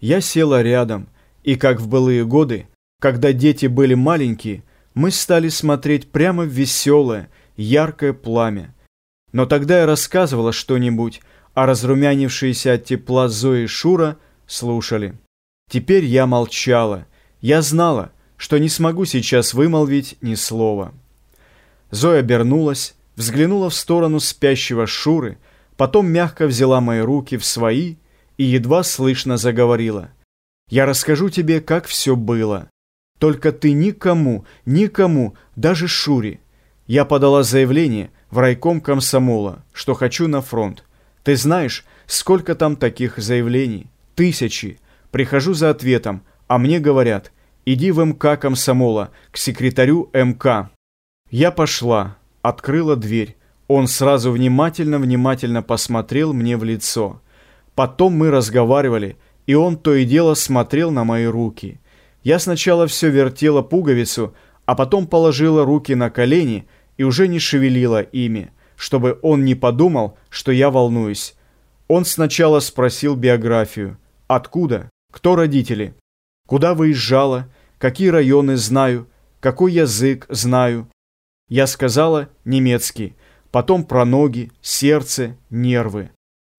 Я села рядом, и как в былые годы, когда дети были маленькие, мы стали смотреть прямо в веселое, яркое пламя. Но тогда я рассказывала что-нибудь, а разрумянившиеся от тепла Зои и Шура слушали. Теперь я молчала. Я знала, что не смогу сейчас вымолвить ни слова. Зоя обернулась, взглянула в сторону спящего Шуры, потом мягко взяла мои руки в свои и едва слышно заговорила. «Я расскажу тебе, как все было. Только ты никому, никому, даже Шуре. Я подала заявление в райком комсомола, что хочу на фронт. Ты знаешь, сколько там таких заявлений? Тысячи. Прихожу за ответом, а мне говорят, иди в МК комсомола, к секретарю МК. Я пошла, открыла дверь. Он сразу внимательно-внимательно посмотрел мне в лицо. Потом мы разговаривали, и он то и дело смотрел на мои руки. Я сначала все вертела пуговицу, а потом положила руки на колени и уже не шевелила ими, чтобы он не подумал, что я волнуюсь. Он сначала спросил биографию. Откуда? Кто родители? Куда выезжала? Какие районы знаю? Какой язык знаю? Я сказала немецкий. Потом про ноги, сердце, нервы.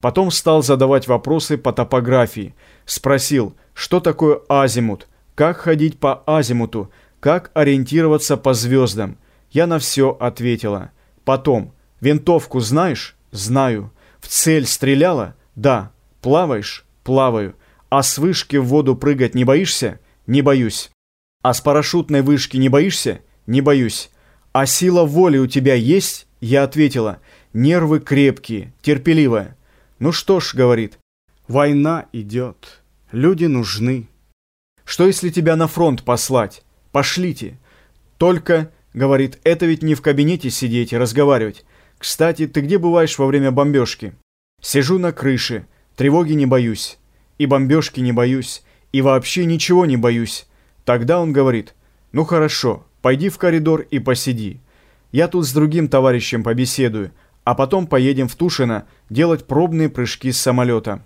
Потом стал задавать вопросы по топографии. Спросил, что такое азимут, как ходить по азимуту, как ориентироваться по звездам. Я на все ответила. Потом, винтовку знаешь? Знаю. В цель стреляла? Да. Плаваешь? Плаваю. А с вышки в воду прыгать не боишься? Не боюсь. А с парашютной вышки не боишься? Не боюсь. А сила воли у тебя есть? Я ответила. Нервы крепкие, терпеливая. «Ну что ж», — говорит, — «война идет, люди нужны. Что если тебя на фронт послать? Пошлите. Только, — говорит, — это ведь не в кабинете сидеть и разговаривать. Кстати, ты где бываешь во время бомбежки? Сижу на крыше, тревоги не боюсь, и бомбежки не боюсь, и вообще ничего не боюсь. Тогда он говорит, ну хорошо, пойди в коридор и посиди. Я тут с другим товарищем побеседую, а потом поедем в Тушино делать пробные прыжки с самолета.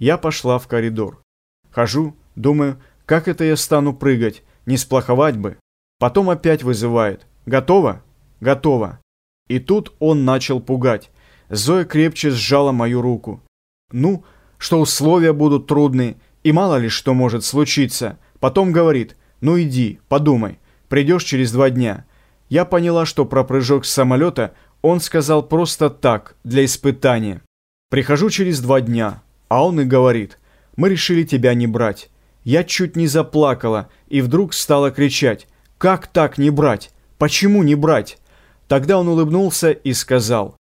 Я пошла в коридор. Хожу, думаю, как это я стану прыгать, не сплоховать бы. Потом опять вызывает. Готово? Готово. И тут он начал пугать. Зоя крепче сжала мою руку. Ну, что условия будут трудные, и мало ли что может случиться. Потом говорит, ну иди, подумай, придешь через два дня. Я поняла, что про прыжок с самолета он сказал просто так, для испытания. Прихожу через два дня, а он и говорит, мы решили тебя не брать. Я чуть не заплакала и вдруг стала кричать, как так не брать? Почему не брать? Тогда он улыбнулся и сказал,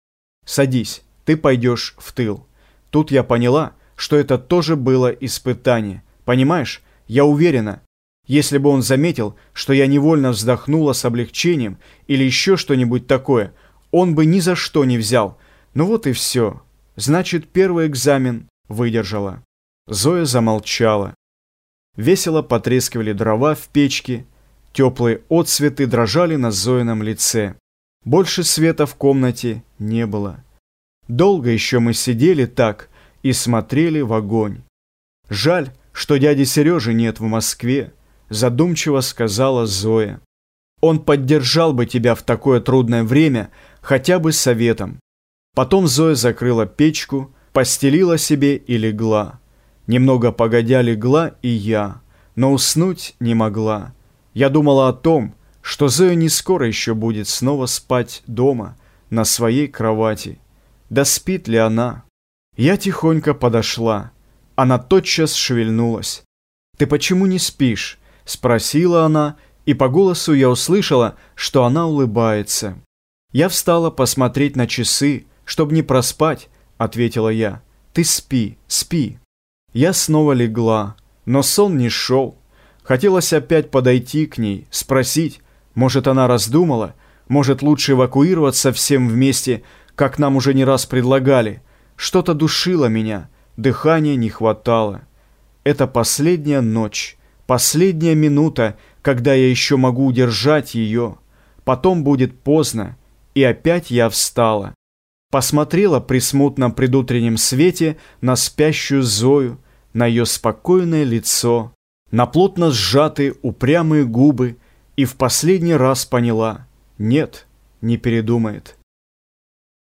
садись, ты пойдешь в тыл. Тут я поняла, что это тоже было испытание. Понимаешь, я уверена, если бы он заметил, что я невольно вздохнула с облегчением или еще что-нибудь такое, он бы ни за что не взял. Ну вот и все. Значит, первый экзамен выдержала. Зоя замолчала. Весело потрескивали дрова в печке. Теплые отсветы дрожали на Зоином лице. Больше света в комнате не было. Долго еще мы сидели так и смотрели в огонь. Жаль, что дяди Сережи нет в Москве, задумчиво сказала Зоя. Он поддержал бы тебя в такое трудное время, хотя бы советом. Потом Зоя закрыла печку, постелила себе и легла. Немного погодя легла и я, но уснуть не могла. Я думала о том, что Зоя не скоро еще будет снова спать дома, на своей кровати. Да спит ли она? Я тихонько подошла. Она тотчас шевельнулась. «Ты почему не спишь?» — спросила она, и по голосу я услышала, что она улыбается. «Я встала посмотреть на часы, чтобы не проспать», — ответила я. «Ты спи, спи». Я снова легла, но сон не шел. Хотелось опять подойти к ней, спросить, может, она раздумала, может, лучше эвакуироваться всем вместе, как нам уже не раз предлагали. Что-то душило меня, дыхания не хватало. Это последняя ночь, последняя минута, когда я еще могу удержать ее. Потом будет поздно, и опять я встала. Посмотрела при смутном предутреннем свете на спящую Зою, на ее спокойное лицо, на плотно сжатые упрямые губы и в последний раз поняла – нет, не передумает.